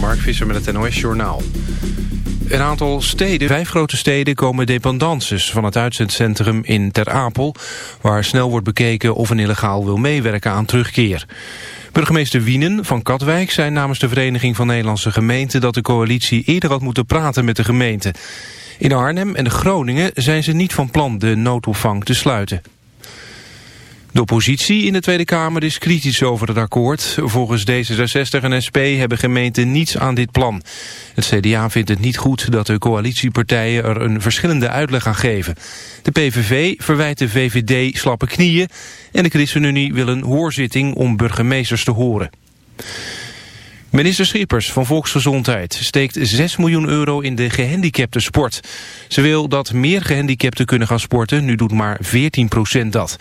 Mark Visser met het NOS Journaal. Een aantal steden, vijf grote steden, komen dependances van het uitzendcentrum in Ter Apel, waar snel wordt bekeken of een illegaal wil meewerken aan terugkeer. Burgemeester Wienen van Katwijk zei namens de Vereniging van Nederlandse Gemeenten dat de coalitie eerder had moeten praten met de gemeente. In Arnhem en Groningen zijn ze niet van plan de noodopvang te sluiten. De oppositie in de Tweede Kamer is kritisch over het akkoord. Volgens D66 en SP hebben gemeenten niets aan dit plan. Het CDA vindt het niet goed dat de coalitiepartijen er een verschillende uitleg aan geven. De PVV verwijt de VVD slappe knieën en de ChristenUnie wil een hoorzitting om burgemeesters te horen. Minister Schippers van Volksgezondheid steekt 6 miljoen euro in de gehandicapte sport. Ze wil dat meer gehandicapten kunnen gaan sporten, nu doet maar 14% dat.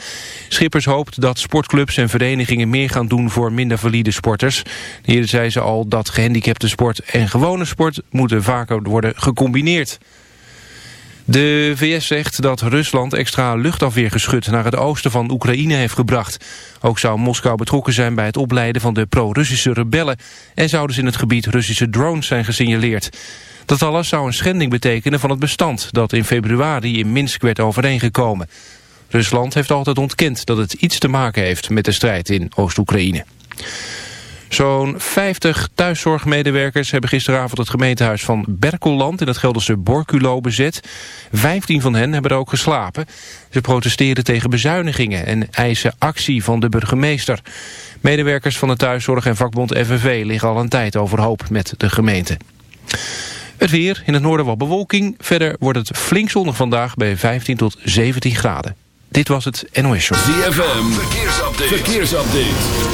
Schippers hoopt dat sportclubs en verenigingen meer gaan doen voor minder valide sporters. Eerder zei ze al dat gehandicapte sport en gewone sport moeten vaker worden gecombineerd. De VS zegt dat Rusland extra luchtafweergeschut naar het oosten van Oekraïne heeft gebracht. Ook zou Moskou betrokken zijn bij het opleiden van de pro-Russische rebellen... en zouden ze in het gebied Russische drones zijn gesignaleerd. Dat alles zou een schending betekenen van het bestand... dat in februari in Minsk werd overeengekomen. Rusland heeft altijd ontkend dat het iets te maken heeft met de strijd in Oost-Oekraïne. Zo'n 50 thuiszorgmedewerkers hebben gisteravond het gemeentehuis van Berkelland in het Gelderse Borculo bezet. 15 van hen hebben er ook geslapen. Ze protesteren tegen bezuinigingen en eisen actie van de burgemeester. Medewerkers van de thuiszorg en vakbond FNV liggen al een tijd overhoop met de gemeente. Het weer, in het noorden wat bewolking. Verder wordt het flink zonnig vandaag bij 15 tot 17 graden. Dit was het NOS Show. Verkeersupdate. verkeersupdate.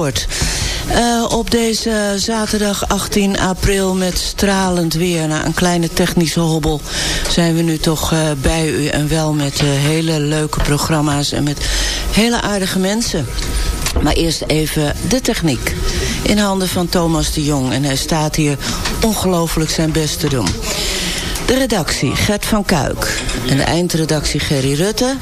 Eh, op deze zaterdag 18 april met stralend weer... na een kleine technische hobbel zijn we nu toch eh, bij u... en wel met eh, hele leuke programma's en met hele aardige mensen. Maar eerst even de techniek. In handen van Thomas de Jong. En hij staat hier ongelooflijk zijn best te doen. De redactie Gert van Kuik. En de eindredactie Gerry Rutte.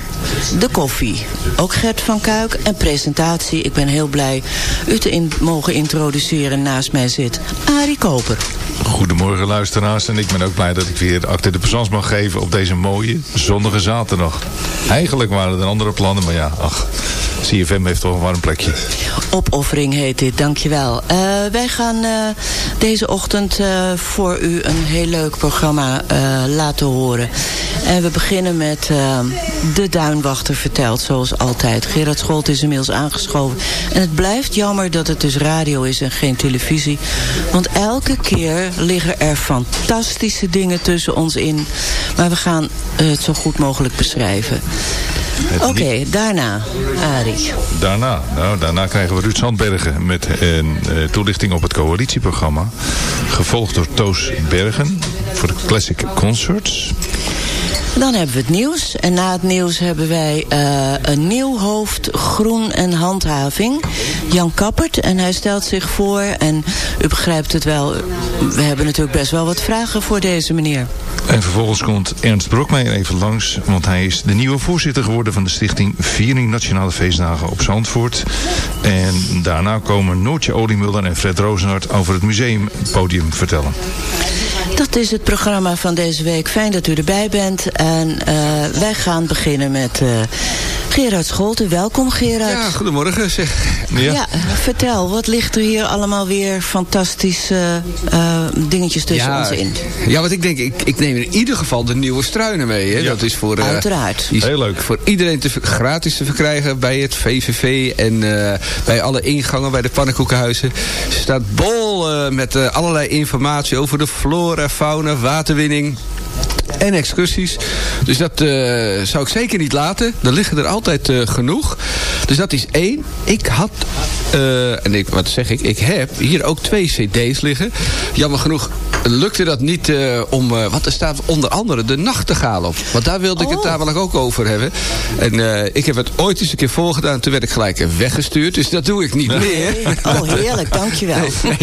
De koffie. Ook Gert van Kuik. En presentatie. Ik ben heel blij u te mogen introduceren. Naast mij zit Arie Koper. Goedemorgen luisteraars en ik ben ook blij dat ik weer acte de présence mag geven op deze mooie zonnige zaterdag. Eigenlijk waren er andere plannen, maar ja, ach, CFM heeft toch een warm plekje. Opoffering heet dit, dankjewel. Uh, wij gaan uh, deze ochtend uh, voor u een heel leuk programma laten horen. En we beginnen met De Duinwachter verteld, zoals altijd. Gerard Scholt is inmiddels aangeschoven. En het blijft jammer dat het dus radio is en geen televisie. Want elke keer liggen er fantastische dingen tussen ons in. Maar we gaan het zo goed mogelijk beschrijven. Oké, okay, daarna, Arie. Daarna, nou, daarna krijgen we Ruud Zandbergen met een uh, toelichting op het coalitieprogramma. Gevolgd door Toos Bergen voor de Classic Concerts. Dan hebben we het nieuws. En na het nieuws hebben wij uh, een nieuw hoofd groen en handhaving. Jan Kappert. En hij stelt zich voor. En u begrijpt het wel. We hebben natuurlijk best wel wat vragen voor deze meneer. En vervolgens komt Ernst Brokmeijer even langs. Want hij is de nieuwe voorzitter geworden van de stichting Viering Nationale Feestdagen op Zandvoort. En daarna komen Noortje Oliemulder en Fred Rozenhart over het museumpodium vertellen. Dat is het programma van deze week. Fijn dat u erbij bent. En uh, wij gaan beginnen met uh, Gerard Scholten. Welkom Gerard. Ja, goedemorgen. Zeg. Ja. ja. vertel, wat ligt er hier allemaal weer fantastische uh, dingetjes tussen ja, ons in? Ja, wat ik denk, ik, ik neem in ieder geval de nieuwe struinen mee. Hè? Ja. Dat is voor, Uiteraard. Is Heel leuk. Voor iedereen te, gratis te verkrijgen bij het VVV en bij alle ingangen bij de pannenkoekenhuizen. Ze staat bol met allerlei informatie over de flora, fauna, waterwinning en excursies. Dus dat uh, zou ik zeker niet laten. Er liggen er altijd uh, genoeg. Dus dat is één. Ik had Eh, en ik, wat zeg ik? Ik heb hier ook twee cd's liggen. Jammer genoeg lukte dat niet eh, om... eh, want er staat onder andere de nachtegaal op. Want daar wilde ik het Oh. namelijk ook over hebben. En eh, ik heb het ooit eens een keer voorgedaan. Toen werd ik gelijk weggestuurd. Dus dat doe ik niet meer. Oh, heerlijk, dankjewel.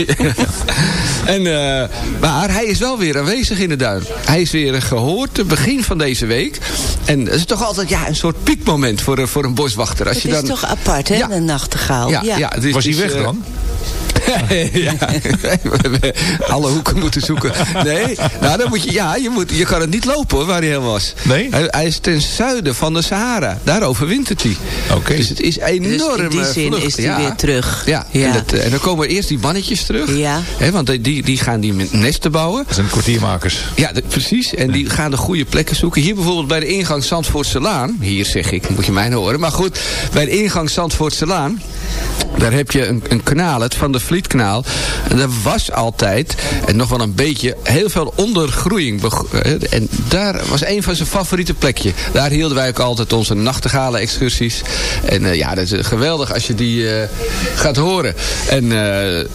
En, eh, maar hij is wel weer aanwezig in de duin. Hij is weer gehoord, het begin van deze week. En het is toch altijd ja, een soort piekmoment voor, een- voor een boswachter. Als Het je is dan, toch apart, hè, Ja. de nachtegaal? ja, ja. het is- Was hij is, weg eh, dan? Ja, we hebben alle hoeken moeten zoeken. Nee, nou dan moet je, ja, je, moet, je kan het niet lopen hoor, waar hij helemaal was. Nee? Hij, hij is ten zuiden van de Sahara. Daar overwintert hij. Oké. Dus het is enorm. Dus in die zin vlucht. is hij Ja. weer terug. Ja, Ja. En, dat, en dan komen eerst die mannetjes terug. Ja. Hè, want die- die, gaan die met nesten bouwen. Dat zijn kwartiermakers. Ja, de- precies. En die gaan de goede plekken zoeken. Hier bijvoorbeeld bij de ingang Zandvoortse Laan. Hier zeg ik, moet je mij nou horen. Maar goed, bij de ingang Zandvoortse Laan. Daar heb je een, een kanaal, het Van de Vlietkanaal. En daar was altijd, en nog wel een beetje, heel veel ondergroeiing. eh, En daar was een van zijn favoriete plekje. Daar hielden wij ook altijd onze nachtegalen excursies. En eh, ja, dat is geweldig als je die eh, gaat horen. En eh,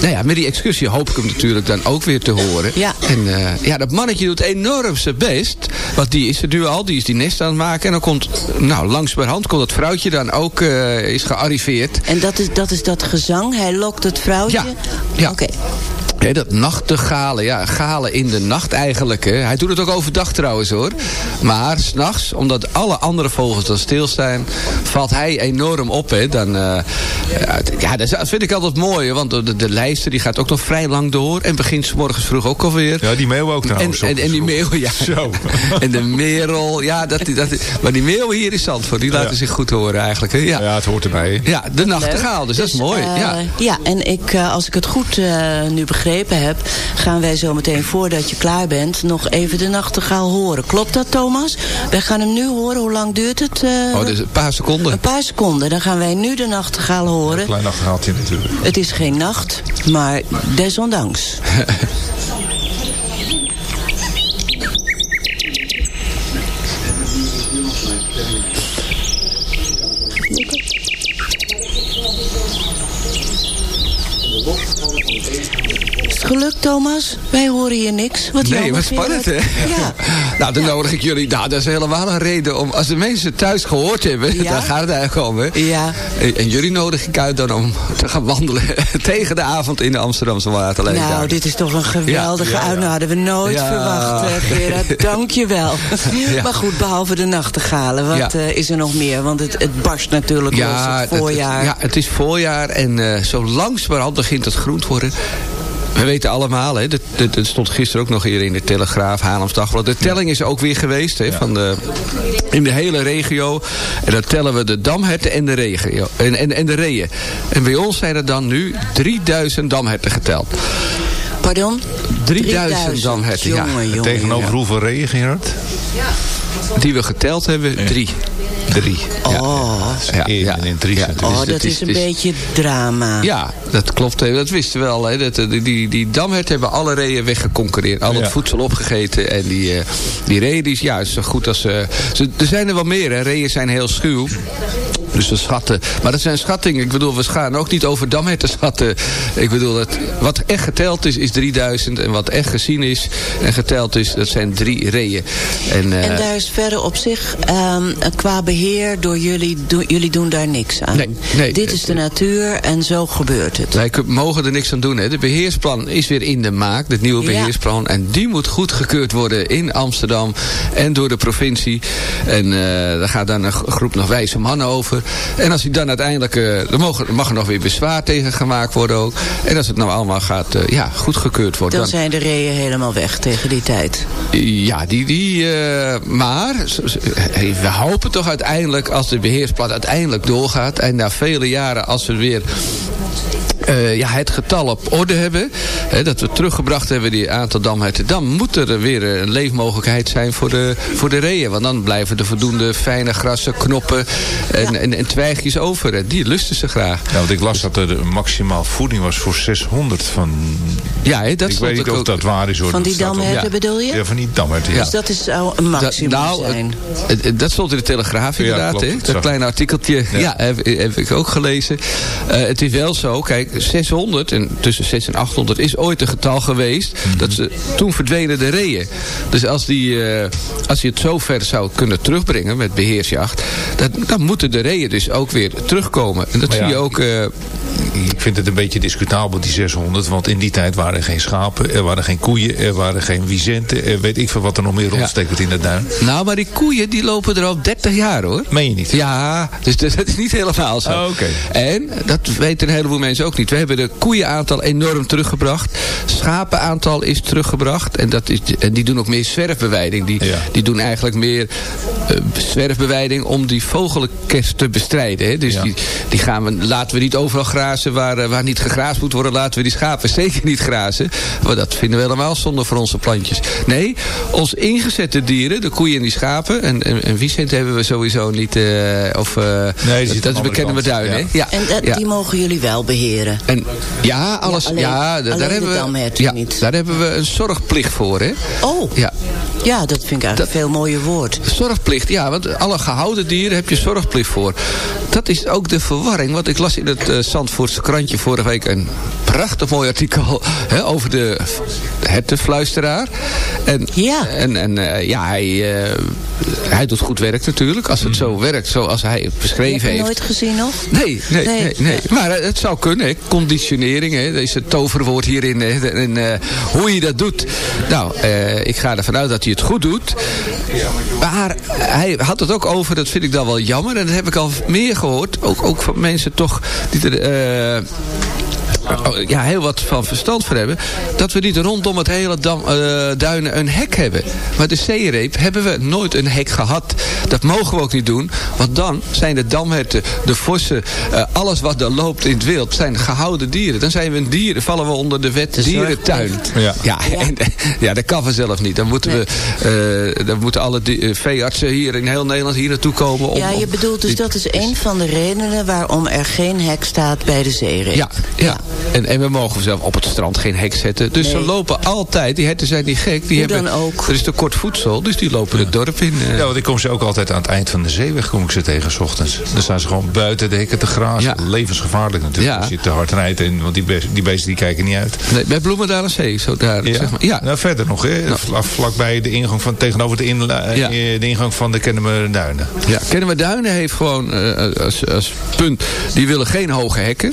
nou ja, met die excursie hoop ik hem natuurlijk dan ook weer te horen. Ja. En eh, ja, dat mannetje doet enorm zijn best. Want die is er nu al, die is die nest aan het maken. En dan komt, nou, langs per hand komt het vrouwtje dan ook, eh, is gearriveerd. En dat is, dat is dat gezang? Hij lokt het vrouwtje? Ja, ja. Oké. Hè, dat nachtegalen, ja, galen in de nacht eigenlijk. Hè. Hij doet het ook overdag trouwens hoor. Maar s'nachts, omdat alle andere vogels dan stilstaan, valt hij enorm op. Hè. Dan, eh, ja, dat vind ik altijd mooi. Want de, de lijster die gaat ook nog vrij lang door. En begint 's morgens vroeg ook alweer. Ja, die meeuw ook En, trouwens. en, en die meeuw, ja. Zo. En de merel, ja. Dat, dat, maar die meeuw hier in Zandvoort, die laten Ja. zich goed horen eigenlijk. Hè. Ja. Ja, het hoort erbij. ja, de nachtegaal, dus, dat is mooi. eh, ja. ja, en ik, eh, als ik het goed eh, nu begrepen heb... gaan wij zo meteen, voordat je klaar bent... nog even de nachtegaal horen. Klopt dat, Thomas? Wij gaan hem nu horen. Hoe lang duurt het? eh? Oh, dus een paar seconden. Een paar seconden. Dan gaan wij nu de nachtegaal horen. Klein achterhaaltje natuurlijk. Het is geen nacht, maar desondanks. Is het gelukt, Thomas? Wij horen hier niks. Wat Nee, wat spannend, hè? Ja. Nou, dan nodig ik jullie... Nou, dat is helemaal een reden om... Als de mensen thuis gehoord hebben, Ja. daar gaat het eigenlijk om, hè? Ja. En, en jullie nodig ik uit dan om te gaan wandelen... tegen de avond in de Amsterdamse Waterleek. Nou, dit is toch een geweldige Ja, ja, ja. uitnodiging. Hadden we nooit Ja. verwacht, eh, Gerard. Dank je wel. Ja. Maar goed, behalve de nachtegalen. Wat Ja. eh, is er nog meer? Want het, het barst natuurlijk los, het voorjaar. Het, ja, het is voorjaar en eh, zo langzamerhand begint het groen te worden. We weten allemaal, hè, dat, dat, dat stond gisteren ook nog hier in de Telegraaf, Haarlems Dagblad. De telling is ook weer geweest hè, van de, in de hele regio. En dan tellen we de damherten en de, regio, en, en, en de reeën. En bij ons zijn er dan nu 3000 damherten geteld. Pardon? 3000 damherten, ja. Jongen, jongen, Tegenover jongen. hoeveel regen, Gerard? Die we geteld hebben, drie. Drie. Oh, Ja, ja. En drie Ja, dus oh dat is een het beetje drama. Ja, dat klopt. hè. Dat wisten we wel. Hè. Dat, eh, die, die, die damherten hebben alle reeën weggeconcureerd. Al het Ja. voedsel opgegeten. En die, eh, die reeën, die is ja, is zo goed als... eh, ze, er zijn er wel meer. Hè. Reeën zijn heel schuw. Dus we schatten. Maar dat zijn schattingen. Ik bedoel, we gaan ook niet over damherten schatten. Ik bedoel, dat, wat echt geteld is, is 3000. En wat echt gezien is en geteld is, dat zijn drie reeën. En, eh, En daar is verder op zich, ehm, qua beheer door jullie, do- jullie doen daar niks aan. Nee, nee. Dit is de natuur en zo gebeurt het. Wij mogen er niks aan doen. Hè. De beheersplan is weer in de maak. Het nieuwe Ja. beheersplan. En die moet goedgekeurd worden in Amsterdam. En door de provincie. En eh, daar gaat dan een gro- groep nog wijze mannen over. En als hij dan uiteindelijk... eh, er, mogen, mag er nog weer bezwaar tegen gemaakt worden ook. En als het nou allemaal gaat eh, ja, goedgekeurd wordt... Dan zijn de reeën helemaal weg tegen die tijd. Ja, die, die, eh, maar we hopen toch uiteindelijk als de beheersplan uiteindelijk doorgaat en na vele jaren als we weer ja, het getal op orde hebben. Hè, dat we teruggebracht hebben die aantal damherten. Dan moet er weer een leefmogelijkheid zijn voor de, voor de reeën. Want dan blijven er voldoende fijne grassen, knoppen en, en, en twijgjes over. En die lusten ze graag. Ja, want ik las dat er maximaal voeding was voor 600 van... Ja, hè, dat ik stond weet niet ook- of dat waar is hoor. Van die Dat damherten ja. bedoel je? Ja, van die damherten. Ja. Dus dat is zou een maximum Dat- nou, zijn. dat stond in de Telegraaf Ja, inderdaad. klopt, hè? dat Dat kleine artikeltje. Ja, heb, heb ik ook gelezen. Eh, het is wel zo, kijk, 600 en tussen 6 en 800 is ooit een getal geweest. Mhm. Dat ze, toen verdwenen de reeën. Dus als, die, eh, als je het zo ver zou kunnen terugbrengen met beheersjacht. Dan, dan moeten de reeën dus ook weer terugkomen. En dat zie je ook... eh, Ik vind het een beetje discutabel, die 600. Want in die tijd waren er geen schapen, er waren geen koeien, er waren geen wizenten. Er weet ik veel wat er nog meer rondsteekt in de duin. nou, maar die koeien die lopen er al 30 jaar hoor. Meen je niet? Ja, dus dat is niet helemaal zo. Oh, oké. En, dat weten een heleboel mensen ook niet. We hebben de koeienaantal enorm teruggebracht. Schapenaantal is teruggebracht. En, dat is, en die doen ook meer zwerfbewijding. Die, Ja. die doen eigenlijk meer zwerfbewijding om die vogelkest te bestrijden. Hè. Dus Ja. die, die gaan we, laten we niet overal grazen waar, eh, waar niet gegraasd moet worden. Laten we die schapen zeker niet grazen. Want dat vinden we helemaal zonde voor onze plantjes. Nee, ons ingezette dieren, de koeien en die schapen. En, en, en Vicent hebben we sowieso niet. eh, of, eh, Nee, dat, dat bekende kant. duin, Ja. hè? Ja. En dat- ja. die mogen jullie wel beheren. En ja, alles. alleen- Ja, alleen daar de hebben we. Ja, niet. daar hebben we een zorgplicht voor, hè? Oh, Ja, ja, dat vind ik eigenlijk een veel mooier woord. zorgplicht. Ja, want alle gehouden dieren heb je zorgplicht voor. Dat is ook de verwarring. Want ik las in het eh Zandvoortse krantje vorige week een prachtig mooi artikel hè, over de hertenfluisteraar. En, Ja. En, en eh, ja, hij, eh, hij doet goed werk natuurlijk. Als het zo werkt zoals hij het Heb beschreven je heeft. nooit gezien nog? Nee, nee, Nee. nee. nee, Maar eh, het zou kunnen, hè. conditionering, hè. dat is het toverwoord hierin. Hè. En eh, hoe je dat doet. Nou, eh, ik ga ervan uit dat hij het goed doet. Maar hij had het ook over, dat vind ik dan wel jammer. En dat heb ik al meer gehoord. Ook, ook van mensen toch die er... eh, oh, ja, heel wat van verstand voor hebben. Dat we niet rondom het hele dam, eh, duinen een hek hebben. Maar de zeereep hebben we nooit een hek gehad. Dat mogen we ook niet doen. Want dan zijn de damherten, de vossen, eh, alles wat er loopt in het wild, zijn gehouden dieren. Dan zijn we een dieren, vallen we onder de wet De dierentuin. Ja. Ja, en, ja, dat kan vanzelf niet. Dan moeten, we, eh, dan moeten alle di- eh, veeartsen hier in heel Nederland hier naartoe komen. Om, Ja, je bedoelt dus die- dat is een van de redenen waarom er geen hek staat bij de zeereep. Ja, ja. En, en we mogen zelf op het strand geen hek zetten. Dus Nee. ze lopen altijd, die herten zijn niet gek. Die Hoe hebben, dan ook. Er is te kort voedsel, dus die lopen het dorp in. eh. Ja, want ik kom ze ook altijd aan het eind van de zeeweg kom ik ze tegen, 's ochtends. Dan staan ze gewoon buiten de hekken te grazen. Ja. Levensgevaarlijk natuurlijk, Ja. als je te hard rijdt. En, want die, be- die beesten die kijken niet uit. Nee, bij Bloemendaal en Zee, zo daar. Ja. Zeg maar. ja. Nou, verder nog, hè. Vla- vlakbij de ingang van, tegenover de, eh, Ja. de ingang van de Kennemer Duinen. Ja, Kennen we Duinen heeft gewoon eh, als, als punt, die willen geen hoge hekken.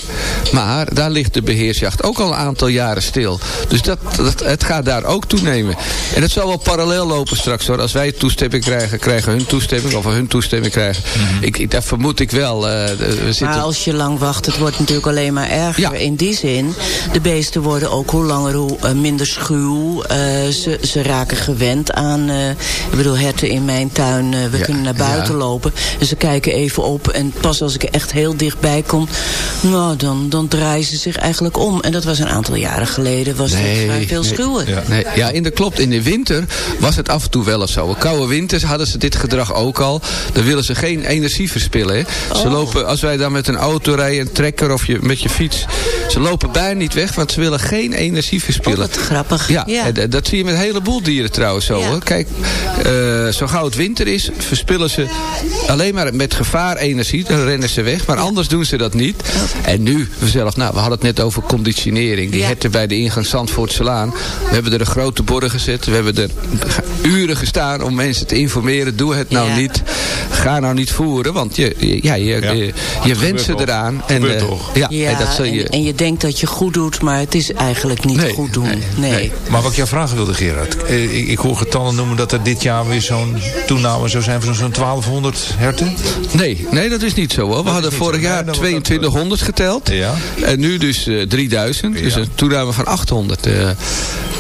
Maar daar ligt de beheersjacht ook al een aantal jaren stil. Dus dat, dat, het gaat daar ook toenemen. En het zal wel parallel lopen straks hoor. Als wij toestemming krijgen, krijgen hun toestemming. Of we hun toestemming krijgen. ik, ik, dat vermoed ik wel. eh, we zitten... Maar als je lang wacht, het wordt natuurlijk alleen maar erger. Ja. In die zin, de beesten worden ook hoe langer hoe eh, minder schuw. Eh, ze, ze raken gewend aan, eh, ik bedoel, herten in mijn tuin. we Ja, kunnen naar buiten ja. lopen. En ze kijken even op. En pas als ik er echt heel dichtbij kom, nou, dan, dan draaien ze zich eigenlijk om. En dat was een aantal jaren geleden. Was het veel nee. Ja. Nee, ja, in de, klopt. In de winter was het af en toe wel eens zo. In koude winters hadden ze dit gedrag ook al. Dan willen ze geen energie verspillen. Hè. Ze Oh. lopen, als wij dan met een auto rijden, een trekker of je, met je fiets. Ze lopen bijna niet weg, want ze willen geen energie Oh, verspillen. wat grappig. Ja, en d- dat zie je met een heleboel dieren trouwens zo. Ja. Hoor. Kijk, eh, zo gauw het winter is, verspillen ze alleen maar met gevaar energie. Dan rennen ze weg, maar anders doen ze dat niet. En nu, zelf, nou, we hadden het net over conditionering. Die Ja. herten bij de ingang Zandvoortselaan. We hebben er een grote borden gezet. We hebben er uren gestaan om mensen te informeren. Doe het nou Ja. niet. Ga nou niet voeren, want je, ja, je, Ja. je, ze eraan. En, eh, toch. Ja, Ja, en dat zul je... en, en je denkt dat je goed doet, maar het is eigenlijk niet Nee, goed doen. nee, Nee. nee. Maar wat ik jou vragen wilde, Gerard. eh, Ik, ik hoor getallen noemen dat er dit jaar weer zo'n toename zou zijn van zo'n 1200 herten. Nee, nee, dat is niet zo hoor. We hadden vorig jaar dan wordt dat- 2200 geteld. Ja. En nu dus eh, 3000. Dus Ja. een toename van 800.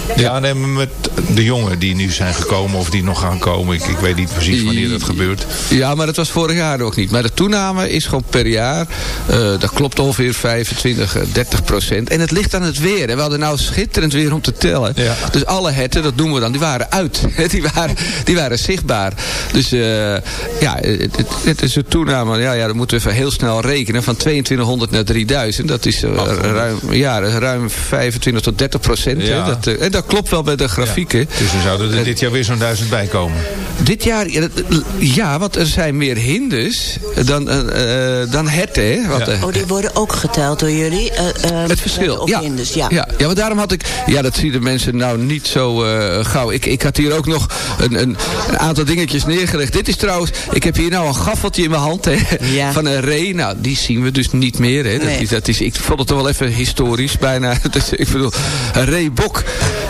Eh. Ja, nee, met de jongen die nu zijn gekomen of die nog gaan komen. Ik, ik weet niet precies wanneer dat gebeurt. Ja, maar dat was vorig jaar ook niet. Maar de toename is gewoon per jaar, eh, dat klopt ongeveer 25, eh, 30 procent. En het ligt aan het weer. We hadden nou schitterend weer om te tellen. Ja. Dus alle herten, dat doen we dan, die waren uit. Die waren, die waren zichtbaar. Dus eh, ja, het, het, is een toename. Ja, ja, dan moeten we even heel snel rekenen. Van 2200 naar 3000. Dat is, eh, ruim, ja, ruim 25 tot 30 procent. hè. Ja. Dat, eh, dat klopt wel bij de grafieken. Dus er zouden er dit jaar weer zo'n duizend bij komen. Dit jaar, ja, want er zijn meer hinders dan, eh, eh, dan herten. Hè? Want, Ja. eh, Oh, die worden ook geteld door jullie? eh, het verschil, Of ja. hinders, ja. ja. Ja, want daarom had ik... Ja, dat zien de mensen nou niet zo eh, gauw. Ik, ik had hier ook nog een, een, een aantal dingetjes neergelegd. Dit is trouwens... Ik heb hier nou een gaffeltje in mijn hand hè, Ja. van een ree. Nou, die zien we dus niet meer. Hè. Dat Nee. is, dat is, ik vond het toch wel even historisch bijna. Dus, ik bedoel, een reebok.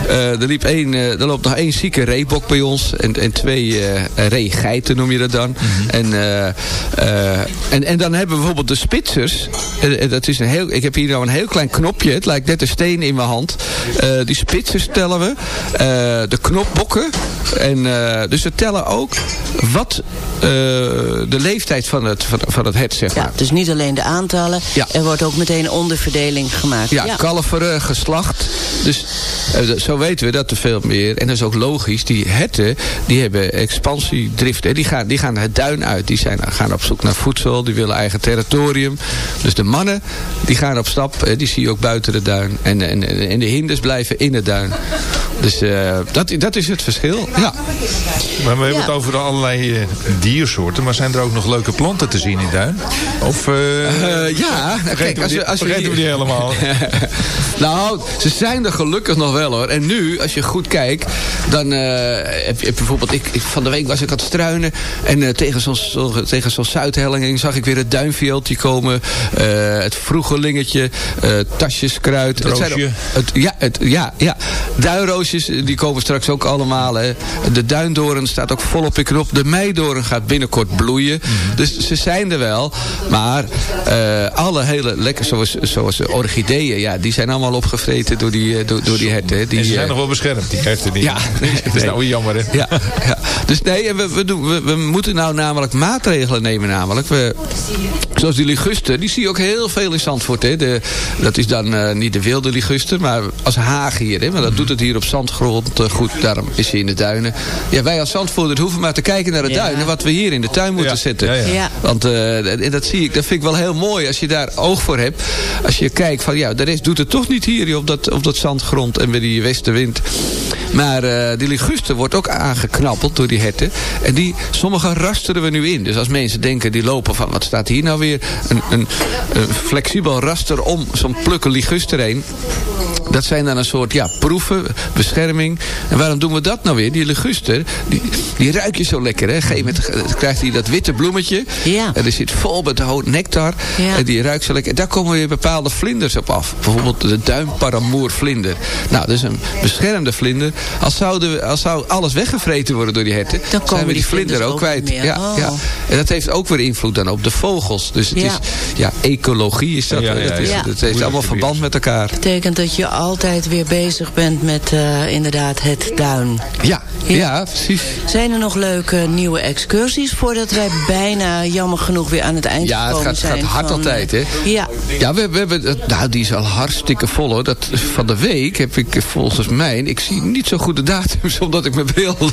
Eh, er, liep één, eh, er loopt nog één zieke reebok bij ons. En, en twee eh reegeiten noem je dat dan. en, eh, eh, en, en dan hebben we bijvoorbeeld de spitsers. Dat is een heel, ik heb hier nou een heel klein knopje. Het lijkt net een steen in mijn hand. Eh, die spitsers tellen we. Eh, de knopbokken. En, eh, dus we tellen ook wat eh, de leeftijd van het, van, van het hert, zeg maar. Ja, dus niet alleen de aantallen. Ja. Er wordt ook meteen een onderverdeling gemaakt. Ja, kalveren, geslacht. Dus d- weten we dat er veel meer. En dat is ook logisch. Die herten, die hebben expansiedrift. Hè. Die, gaan, die gaan het duin uit. Die zijn, gaan op zoek naar voedsel. Die willen eigen territorium. Dus de mannen, die gaan op stap. Hè. Die zie je ook buiten de duin. En, en, en de hinders blijven in het duin. Dus eh, dat, dat is het verschil. Ja. Maar we hebben Ja. het over allerlei eh, diersoorten. Maar zijn er ook nog leuke planten te zien in Duin? Of eh ja, vergeten kijk, we als die, we, als we vergeten we hier- die helemaal? nou, ze zijn er gelukkig nog wel hoor. En nu, als je goed kijkt, dan eh, heb je bijvoorbeeld... Ik, ik- van de week was ik aan het struinen. En eh, tegen zo'n zo, tegen zo'n zuidhelling zag ik weer het duinveeltje komen. eh, het vroegelingetje, tasjeskruid. Het zijn het, ja, het, ja, ja. Duinroosjes, die komen straks ook allemaal. Hè. De duindoren staat ook volop in knop. De meidoren gaat binnenkort bloeien. Mhm. Dus ze zijn er wel. Maar alle hele lekker, zoals, zoals de orchideeën, ja, die zijn allemaal opgevreten door die, door, door die herten. Die, ze zijn nog wel beschermd. Die krijgt er niet. Ja, nee, dat is nou weer jammer hè? ja, ja. Dus nee, en we, we, doen, we, we moeten nou namelijk maatregelen nemen namelijk. We, zoals die liguster, die zie je ook heel veel in Zandvoort. Hè. De, dat is dan eh, niet de wilde liguster, maar als haag hier. Hè. Maar dat doet het hier op zandgrond eh, goed. Daarom is hij in de duinen. Ja, wij als Zandvoorter hoeven maar te kijken naar de Ja. duinen. Wat we hier in de tuin moeten Ja, zetten. ja, ja. Ja. Want eh, en dat zie ik, dat vind ik wel heel mooi als je daar oog voor hebt. Als je kijkt van ja, de rest doet het toch niet hier op dat, op dat zandgrond en bij die westenwind. Maar eh, die liguster wordt ook aangeknappeld door die herten. En die, sommige rasteren we nu in. Dus als mensen denken, die lopen van, wat staat hier nou weer? Een, een, een flexibel raster om zo'n plukken liguster heen. Dat zijn dan een soort ja, proeven, bescherming. En waarom doen we dat nou weer? Die liguster, die, die ruik je zo lekker. Hè? Op een gegeven moment krijgt hij dat witte bloemetje. Ja. En er zit vol met nectar. Ja. En die ruikt zo lekker. En daar komen weer bepaalde vlinders op af. Bijvoorbeeld de duimparamoervlinder. Nou, dat is een beschermde vlinder. Als, zouden we, als zou alles weggevreten worden door die herten... Dan komen zijn we die, die vlinder ook kwijt. meer. Ja, Oh. ja. En dat heeft ook weer invloed dan op de vogels. Dus het Ja. is... Ja, ecologie is dat. Ja, ja, dat, is, ja. dat heeft allemaal verband met elkaar. betekent dat je altijd weer bezig bent met eh, inderdaad het duin. Ja, Ja. ja, precies. Zijn er nog leuke nieuwe excursies voordat wij bijna jammer genoeg weer aan het eind Ja, het gekomen gaat, zijn? gaat hard van, altijd, hè? Ja, Ja, we, we hebben... dat- Nou, die is al hartstikke vol, hoor. Dat, van de week heb ik eh, volgens mij... Ik zie niet zo goed de datums, omdat ik mijn bril... Wil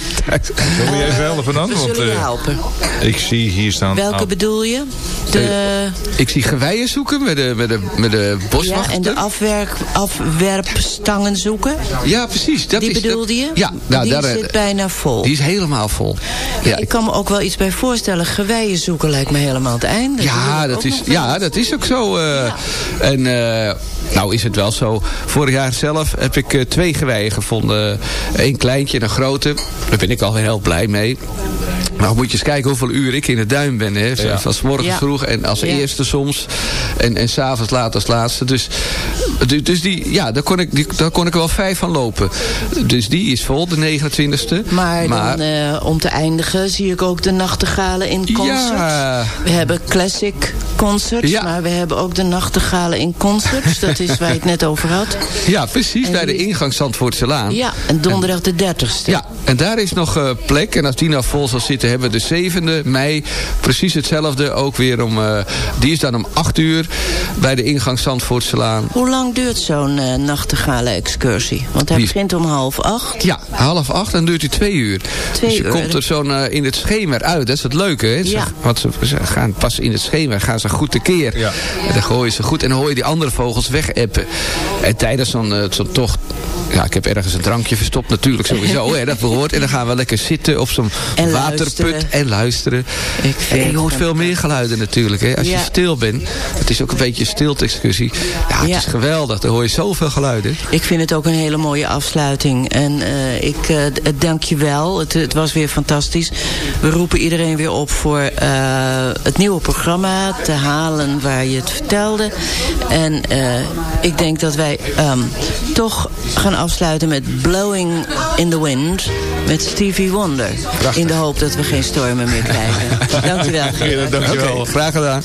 je even helpen dan? we zullen je eh, helpen. ik zie hier staan... Welke ah, bedoel je? De, ik zie geweien zoeken met de, met de, met de ja, boswachter. en de afwerk, afwerpstangen zoeken? Ja, precies. Dat die is, bedoelde dat- je? Ja, nou, die daar, zit bijna vol. die is helemaal vol. Ja, ik kan me ook wel iets bij voorstellen. Geweien zoeken lijkt me helemaal het einde. Ja, dat is, ja, dat is ook zo. eh. En eh, nou is het wel zo. Vorig jaar zelf heb ik eh, twee geweien gevonden. Eén kleintje en een grote. Daar ben ik al heel blij mee. Maar moet je eens kijken hoeveel uur ik in de duin ben. Hè? Ja. Van morgens Ja. vroeg en als Ja. eerste soms. En, en s'avonds laat als laatste. Dus Du- Dus die, ja, daar kon, ik, die, daar kon ik wel vijf van lopen. Dus die is vol, de 29e. Maar, dan, eh, om te eindigen zie ik ook de nachtegalen in concert. Ja. We hebben classic concerts, Ja. maar we hebben ook de nachtegalen in concerts. Dat is waar je het net over had. Ja, precies, En bij de ingang Zandvoortselaan. Ja, en donderdag de 30ste. Ja, en daar is nog eh, plek. En als die nou vol zal zitten, hebben we de 7e mei precies hetzelfde. Ook weer om, eh, die is dan om 8 uur bij de ingang Zandvoortselaan. Hoe lang duurt zo'n eh nachtegalen-excursie? Want hij Die- begint om half acht. Ja, half acht en duurt hij twee uur. Twee dus je uur. komt er zo'n eh, in het schemer uit. Dat is het leuke. Hè? Ja. Want ze, ze gaan pas in het schemer gaan ze goed tekeer. Ja. En dan gooien ze goed. En dan hoor je die andere vogels wegappen. En tijdens zo'n zo'n tocht... Ja, ik heb ergens een drankje verstopt natuurlijk sowieso. hè, dat behoort. En dan gaan we lekker zitten op zo'n waterput. luisteren. En luisteren. Ik vind En je hoort veel meer geluiden natuurlijk. Hè? Als Ja. je stil bent. Het is ook een beetje een stilte-excursie. Ja, het Ja. is geweldig. Dan hoor je zoveel geluiden. Ik vind het ook een hele mooie afsluiting. En eh, ik eh, d- dank je wel. Het, het was weer fantastisch. We roepen iedereen weer op voor eh, het nieuwe programma te halen waar je het vertelde. En eh, ik denk dat wij ehm, toch gaan afsluiten met Blowing in the Wind met Stevie Wonder. In de hoop dat we geen stormen meer krijgen. Dank je wel. Dankjewel. Oké, graag gedaan.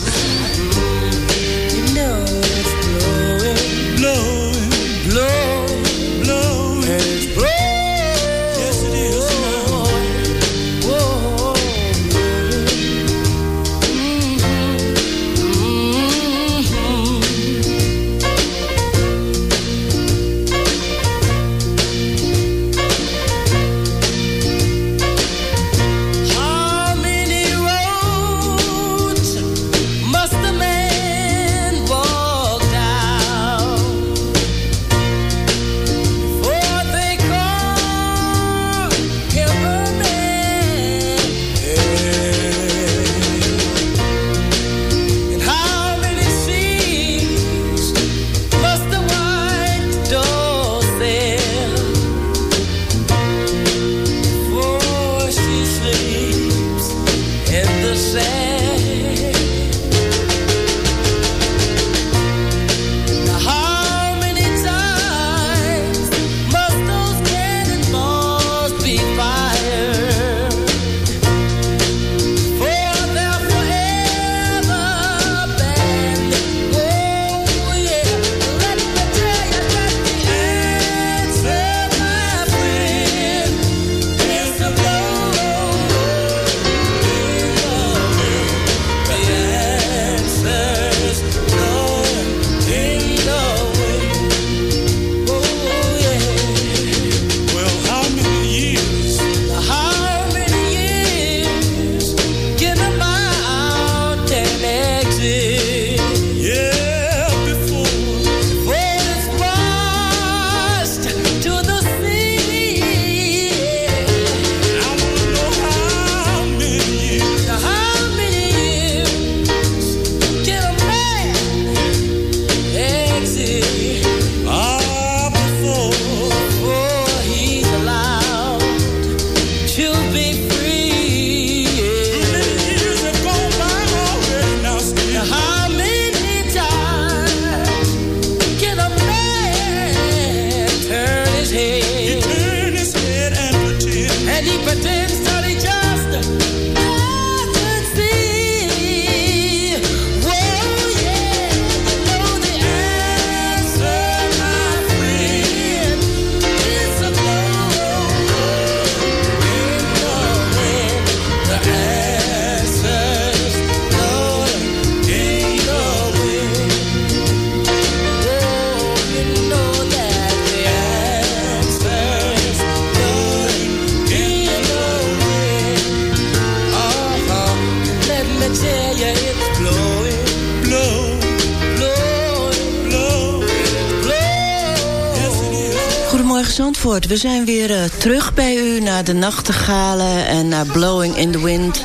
Zandvoort. We zijn weer eh, terug bij u naar de nachtegalen en naar Blowing in the Wind.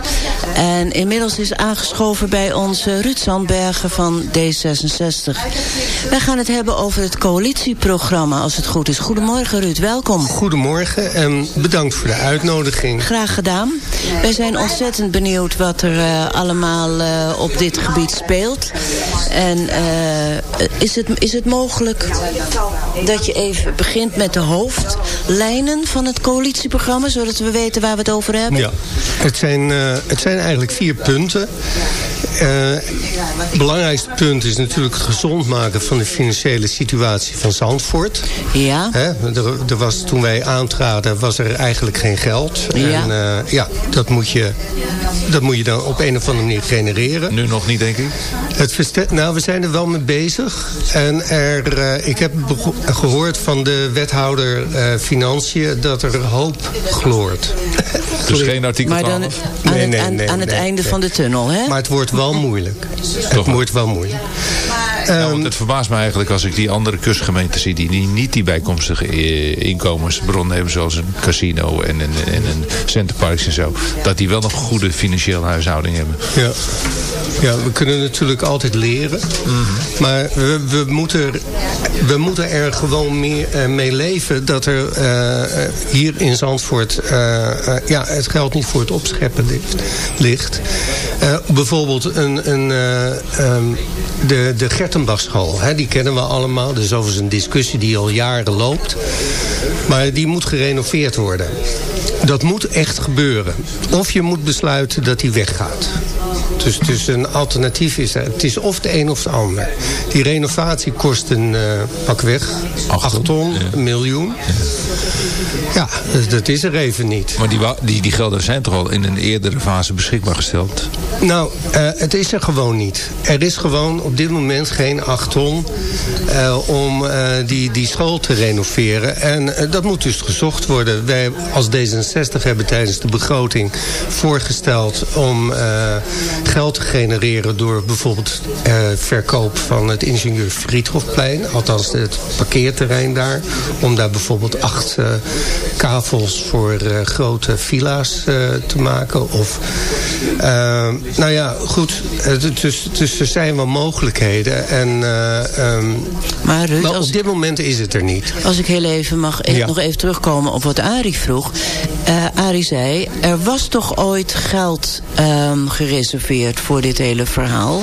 En inmiddels is aangeschoven bij ons uh, Ruud Zandbergen van D66. Wij gaan het hebben over het coalitieprogramma, als het goed is. Goedemorgen Ruud, welkom. Goedemorgen en bedankt voor de uitnodiging. Graag gedaan. Wij zijn ontzettend benieuwd wat er uh, allemaal uh, op dit gebied speelt. En is, het, is het mogelijk dat je even begint met de hoofdlijnen van het coalitieprogramma... zodat we weten waar we het over hebben? Ja, het zijn, het zijn eigenlijk vier punten. het belangrijkste punt is natuurlijk gezond maken van de financiële situatie van Zandvoort. Ja. Hè, er, er, was, toen wij aantraden was er eigenlijk geen geld. Ja. En uh, ja, dat moet, je, dat moet je dan op een of andere manier genereren. Nu nog niet, denk ik? Het nou, we zijn er wel mee bezig. En er, uh, ik heb gehoord van de wethouder uh, Financiën dat er hoop gloort. Dus geen artikel maar dan, 12? Aan, Nee, het, nee, aan, nee, aan het nee, einde nee. van de tunnel, hè? Maar het wordt wel moeilijk. Het wordt wel moeilijk. Ja, want het verbaast me eigenlijk als ik die andere kustgemeenten zie... die, die niet die bijkomstige eh, inkomensbron hebben... zoals een casino en een, en een centerparks en zo... dat die wel nog een goede financiële huishouding hebben. Ja. ja, we kunnen natuurlijk altijd leren. Maar we, we, moeten, we moeten er gewoon meer uh, mee leven... dat er uh, hier in Zandvoort uh, ja, het geld niet voor het opscheppen ligt. ligt. bijvoorbeeld een, een, um, de, de Gertenbachschool. Hè, die kennen we allemaal. Dat is overigens een discussie die al jaren loopt. Maar die moet gerenoveerd worden. Dat moet echt gebeuren. Of je moet besluiten dat die weggaat. Dus, dus een alternatief is... Het is of de een of de ander. Die renovatie kost een uh, pak weg. 8 ton, ja. een miljoen. Ja, dus dat is er even niet. Maar die, die, die gelden zijn toch al in een eerdere fase beschikbaar gesteld? Nou, uh, het is er gewoon niet. Er is gewoon op dit moment geen 8 ton uh, om die, die school te renoveren. En dat moet dus gezocht worden. Wij als D66 hebben tijdens de begroting voorgesteld om geld te genereren door bijvoorbeeld verkoop van het ingenieur Friedhofplein. Althans het parkeerterrein daar. Om daar bijvoorbeeld acht kavels voor grote villa's te maken. Of nou ja, goed. Dus, dus er zijn wel mogelijkheden. En, uh, um, maar, Ruud, maar op dit moment is het er niet. Als ik heel even mag ja. nog even terugkomen op wat Arie vroeg. Uh, Arie zei, er was toch ooit geld um, gereserveerd voor dit hele verhaal.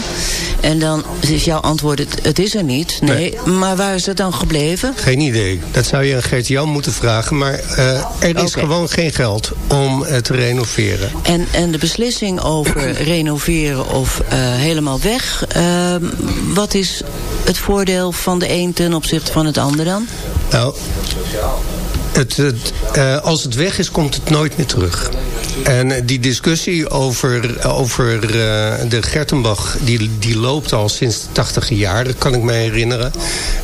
En dan is jouw antwoord, het, het is er niet. Nee. nee. Maar waar is het dan gebleven? Geen idee. Dat zou je aan Gert-Jan moeten vragen. Maar uh, er is okay. gewoon geen geld om het te renoveren. En, en de beslissing over renoveren of uh, helemaal weg. Uh, wat is het voordeel van de een ten opzichte van het ander dan? Nou, het, het, als het weg is, komt het nooit meer terug. En die discussie over, over uh, de Gertenbach, die, die loopt al sinds de tachtige jaren, kan ik me herinneren.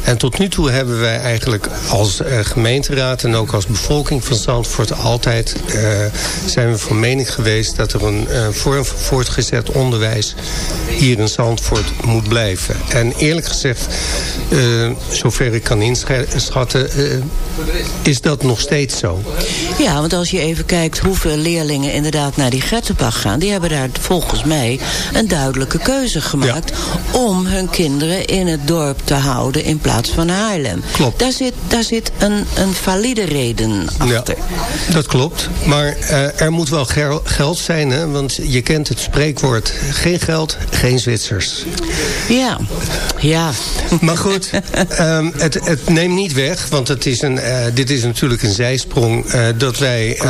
En tot nu toe hebben wij eigenlijk als gemeenteraad en ook als bevolking van Zandvoort altijd zijn we van mening geweest dat er een vorm van voortgezet onderwijs hier in Zandvoort moet blijven. En eerlijk gezegd, zover ik kan inschatten, is dat nog steeds zo. Ja, want als je even kijkt hoeveel leerlingen inderdaad naar die Gertenbach gaan... die hebben daar volgens mij een duidelijke keuze gemaakt... Ja. om hun kinderen in het dorp te houden in plaats van Haarlem. Klopt. Daar zit, daar zit een, een valide reden achter. Ja, dat klopt. Maar uh, er moet wel geld zijn, hè? want je kent het spreekwoord... geen geld, geen Zwitsers. Ja, ja. Maar goed, um, het, het neemt niet weg, want het is een, uh, dit is natuurlijk een zijsprong... Uh, dat, wij,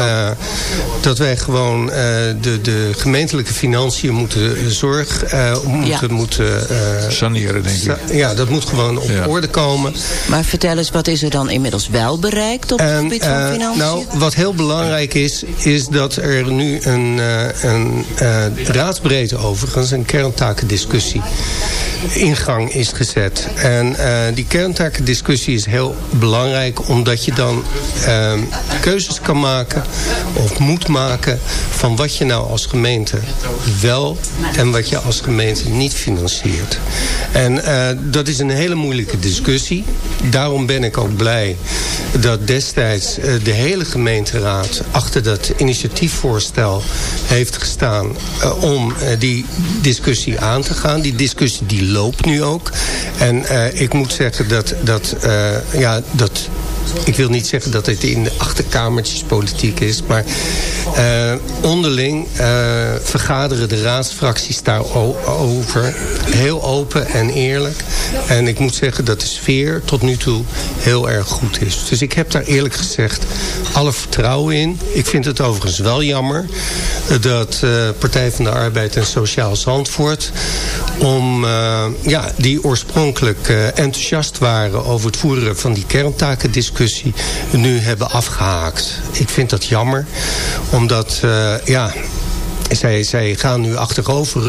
dat wij gewoon uh, de, de gemeentelijke financiën moeten zorg uh, moeten, ja. moeten uh, saneren denk ik. Ja, dat moet gewoon op ja. orde komen. Maar vertel eens, wat is er dan inmiddels wel bereikt op het en, gebied van financiën? Nou, wat heel belangrijk is, is dat er nu een, een raadsbreedte overigens, een kerntakendiscussie in gang is gezet. En die kerntakendiscussie is heel belangrijk omdat je dan keuzes kan maken of moet maken van wat je nou als gemeente wel en wat je als gemeente niet financiert. En uh, dat is een hele moeilijke discussie. Daarom ben ik ook blij dat destijds uh, de hele gemeenteraad achter dat initiatiefvoorstel heeft gestaan uh, om die discussie aan te gaan. Die discussie die loopt nu ook. En ik moet zeggen dat, dat, ja, dat ik wil niet zeggen dat het in de achterkamertjes politiek is. Maar uh, onderling uh, vergaderen de raadsfracties daarover. Heel open en eerlijk. En ik moet zeggen dat de sfeer tot nu toe heel erg goed is. Dus ik heb daar eerlijk gezegd alle vertrouwen in. Ik vind het overigens wel jammer dat uh, Partij van de Arbeid en Sociaal Zandvoort... om ja, die oorspronkelijk enthousiast waren over het voeren van die kerntakendiscussie nu hebben afgehaakt. Ik vind dat jammer, omdat uh, ja, zij, zij gaan nu achterover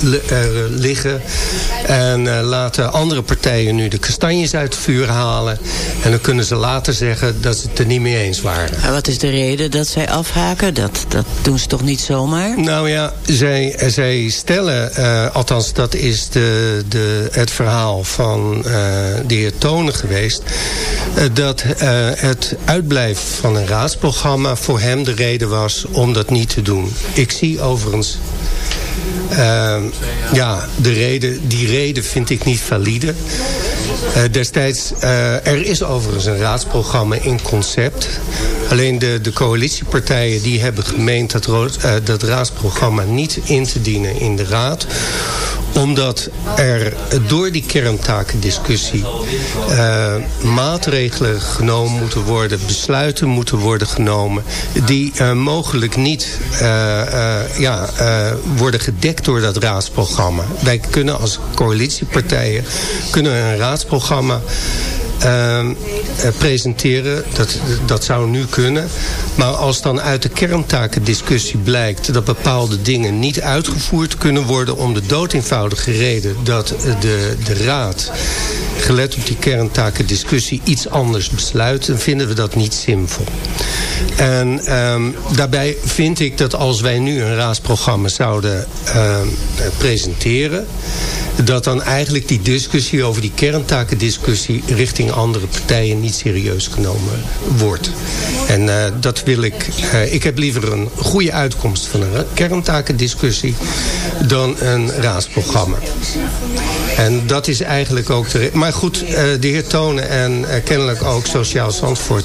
li uh, liggen. En uh, laten andere partijen nu de kastanjes uit het vuur halen. En dan kunnen ze later zeggen dat ze het er niet mee eens waren. Maar wat is de reden dat zij afhaken? Dat, dat doen ze toch niet zomaar? Nou ja, zij, zij stellen, althans dat is de, de, het verhaal van de heer Tonen geweest... dat het uitblijven van een raadsprogramma voor hem de reden was om dat niet te doen. Ik zie overigens... Uh, ja, de reden, die reden vind ik niet valide. Uh, destijds, uh, er is overigens een raadsprogramma in concept. Alleen de, de coalitiepartijen die hebben gemeend dat, uh, dat raadsprogramma niet in te dienen in de raad omdat er door die kerntakendiscussie uh, maatregelen genomen moeten worden, besluiten moeten worden genomen, die uh, mogelijk niet uh, ja, worden gedekt door dat raadsprogramma. Wij kunnen als coalitiepartijen kunnen een raadsprogramma uh, presenteren. Dat, dat zou nu kunnen. Maar als dan uit de kerntakendiscussie blijkt... dat bepaalde dingen niet uitgevoerd kunnen worden... om de doodeenvoudige reden dat de, de Raad... gelet op die kerntakendiscussie iets anders besluit... dan vinden we dat niet zinvol. En um, daarbij vind ik dat als wij nu een raadsprogramma zouden uh, presenteren dat dan eigenlijk die discussie over die kerntakendiscussie richting andere partijen niet serieus genomen wordt. En uh, dat wil ik, uh, ik heb liever een goede uitkomst van een kerntakendiscussie dan een raadsprogramma. En dat is eigenlijk ook de... Maar goed, uh, de heer Tonen en kennelijk ook Sociaal Zandvoort